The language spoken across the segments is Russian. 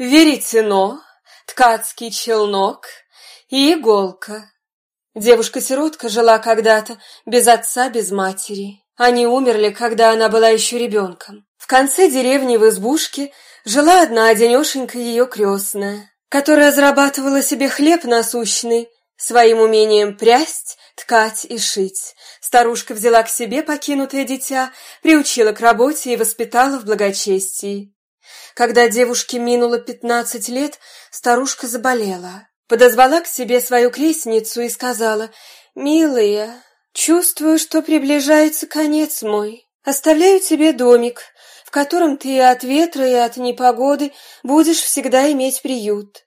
веретено, ткацкий челнок и иголка. Девушка-сиротка жила когда-то без отца, без матери. Они умерли, когда она была еще ребенком. В конце деревни в избушке жила одна одинешенька ее крестная, которая зарабатывала себе хлеб насущный, своим умением прясть, ткать и шить. Старушка взяла к себе покинутое дитя, приучила к работе и воспитала в благочестии. Когда девушке минуло пятнадцать лет, старушка заболела. Подозвала к себе свою крестницу и сказала, «Милая, чувствую, что приближается конец мой. Оставляю тебе домик, в котором ты и от ветра, и от непогоды будешь всегда иметь приют.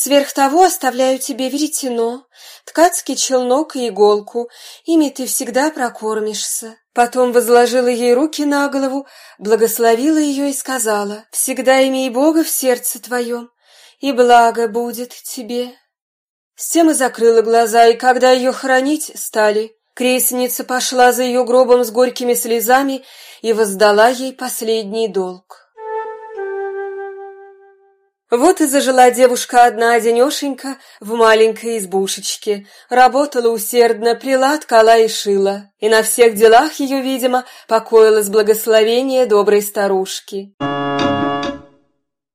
Сверх того оставляю тебе веретено, ткацкий челнок и иголку, ими ты всегда прокормишься. Потом возложила ей руки на голову, благословила ее и сказала, «Всегда имей Бога в сердце твоем, и благо будет тебе». С тем и закрыла глаза, и когда ее хоронить стали, крестница пошла за ее гробом с горькими слезами и воздала ей последний долг. Вот и зажила девушка одна-одинешенька в маленькой избушечке. Работала усердно, плела, ткала и шила. И на всех делах ее, видимо, покоилось благословение доброй старушки.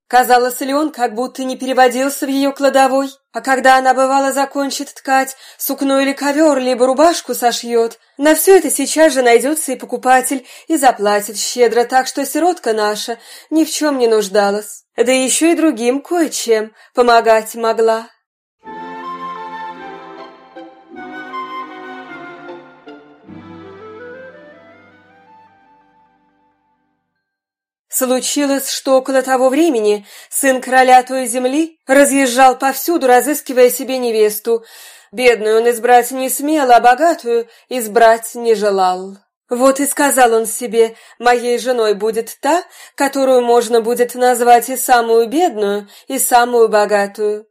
Казалось ли он, как будто не переводился в ее кладовой, а когда она, бывало, закончит ткать, сукно или ковер, либо рубашку сошьет, на все это сейчас же найдется и покупатель, и заплатит щедро, так что сиротка наша ни в чем не нуждалась, да еще и другим кое-чем помогать могла. Случилось, что около того времени сын короля той земли разъезжал повсюду, разыскивая себе невесту. Бедную он избрать не смел, а богатую избрать не желал. Вот и сказал он себе, моей женой будет та, которую можно будет назвать и самую бедную, и самую богатую.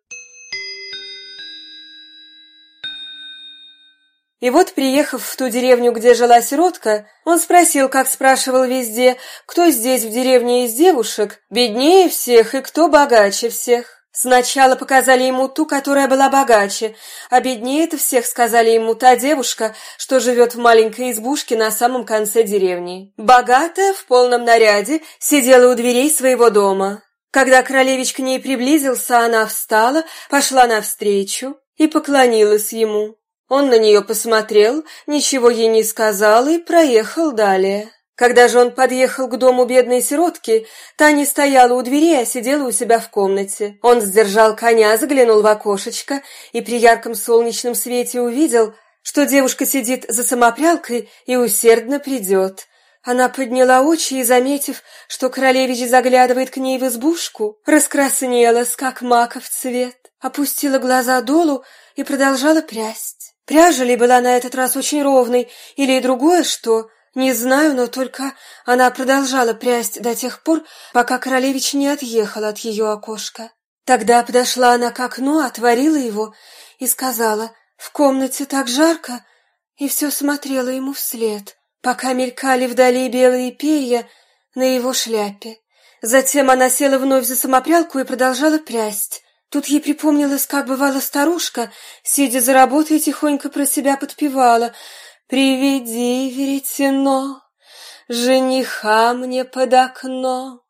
И вот, приехав в ту деревню, где жила сиротка, он спросил, как спрашивал везде, кто здесь в деревне из девушек беднее всех и кто богаче всех. Сначала показали ему ту, которая была богаче, а беднее-то всех сказали ему та девушка, что живет в маленькой избушке на самом конце деревни. Богатая, в полном наряде, сидела у дверей своего дома. Когда королевич к ней приблизился, она встала, пошла навстречу и поклонилась ему. Он на нее посмотрел, ничего ей не сказал и проехал далее. Когда же он подъехал к дому бедной сиротки, та не стояла у двери, а сидела у себя в комнате. Он сдержал коня, заглянул в окошечко и при ярком солнечном свете увидел, что девушка сидит за самопрялкой и усердно придет. Она подняла очи и, заметив, что королевич заглядывает к ней в избушку, раскраснелась, как маков цвет, опустила глаза долу и продолжала прясть. Пряжа ли была на этот раз очень ровной, или и другое что, не знаю, но только она продолжала прясть до тех пор, пока королевич не отъехал от ее окошка. Тогда подошла она к окну, отворила его и сказала, «В комнате так жарко», и все смотрела ему вслед, пока мелькали вдали белые перья на его шляпе. Затем она села вновь за самопрялку и продолжала прясть. Тут ей припомнилось, как бывала старушка, сидя за работой, тихонько про себя подпевала «Приведи веретено, жениха мне под окно».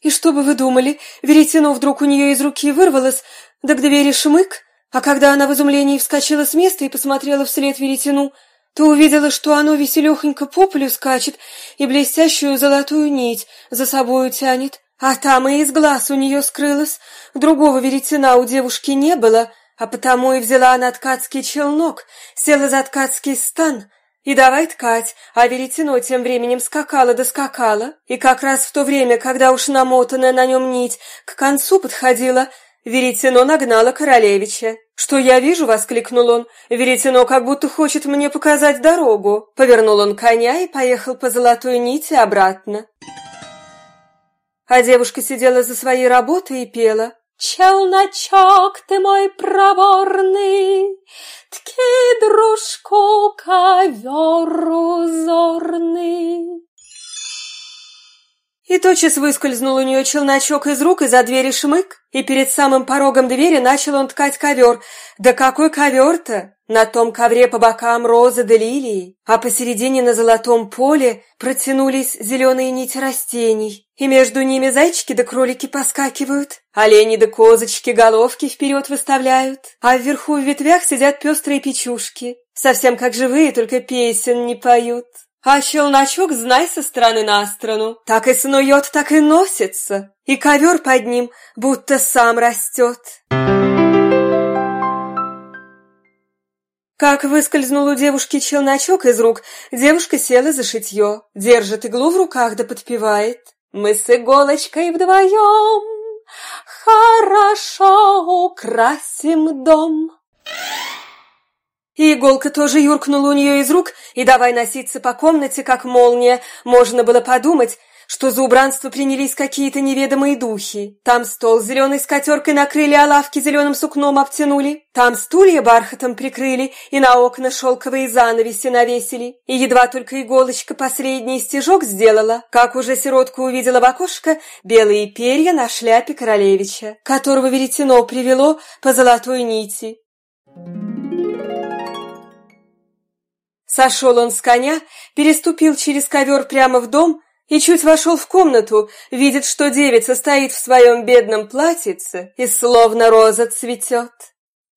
И что бы вы думали, веретено вдруг у нее из руки вырвалось, да к двери шмык, а когда она в изумлении вскочила с места и посмотрела вслед веретену, то увидела, что оно веселехонько по полю скачет и блестящую золотую нить за собою тянет. А там и из глаз у нее скрылось, другого веретена у девушки не было, а потому и взяла она ткацкий челнок, села за ткацкий стан и давай ткать, а веретено тем временем скакало да и как раз в то время, когда уж намотанная на нем нить к концу подходила, веретено нагнало королевича. «Что я вижу?» — воскликнул он. «Веретено как будто хочет мне показать дорогу». Повернул он коня и поехал по золотой нити обратно. А девушка сидела за своей работой и пела. «Челночок ты мой проворный, Тки, дружку, ковер узорный». И тотчас выскользнул у нее челночок из рук, и за двери шмык, и перед самым порогом двери начал он ткать ковер. Да какой ковер-то! На том ковре по бокам розы да лилии, а посередине на золотом поле протянулись зеленые нити растений, и между ними зайчики да кролики поскакивают, олени да козочки головки вперед выставляют, а вверху в ветвях сидят пестрые печушки, совсем как живые, только песен не поют. А челночок, знай, со стороны на сторону, так и снует, так и носится, и ковер под ним будто сам растет. Как выскользнул у девушки челночок из рук, девушка села за шитье, держит иглу в руках да подпевает. Мы с иголочкой вдвоем хорошо украсим дом. И иголка тоже юркнула у нее из рук, и давай носиться по комнате, как молния. Можно было подумать, что за убранство принялись какие-то неведомые духи. Там стол с зеленой скатеркой накрыли, а лавки зеленым сукном обтянули. Там стулья бархатом прикрыли, и на окна шелковые занавеси навесили. И едва только иголочка посредний стежок сделала, как уже сиротка увидела в окошко белые перья на шляпе королевича, которого веретено привело по золотой нити. Сошел он с коня, переступил через ковер прямо в дом и чуть вошел в комнату, видит, что девица стоит в своем бедном платьице и словно роза цветет.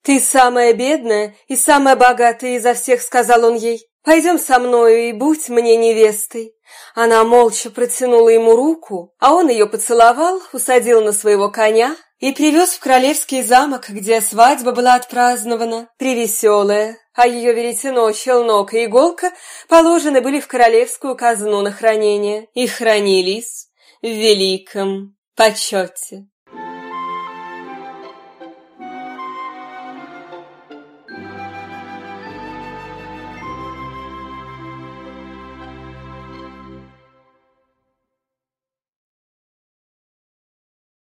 «Ты самая бедная и самая богатая изо всех», — сказал он ей. «Пойдем со мною и будь мне невестой». Она молча протянула ему руку, а он ее поцеловал, усадил на своего коня и привез в королевский замок, где свадьба была отпразднована, превеселая, а ее веретено, челнок и иголка положены были в королевскую казну на хранение и хранились в великом почете.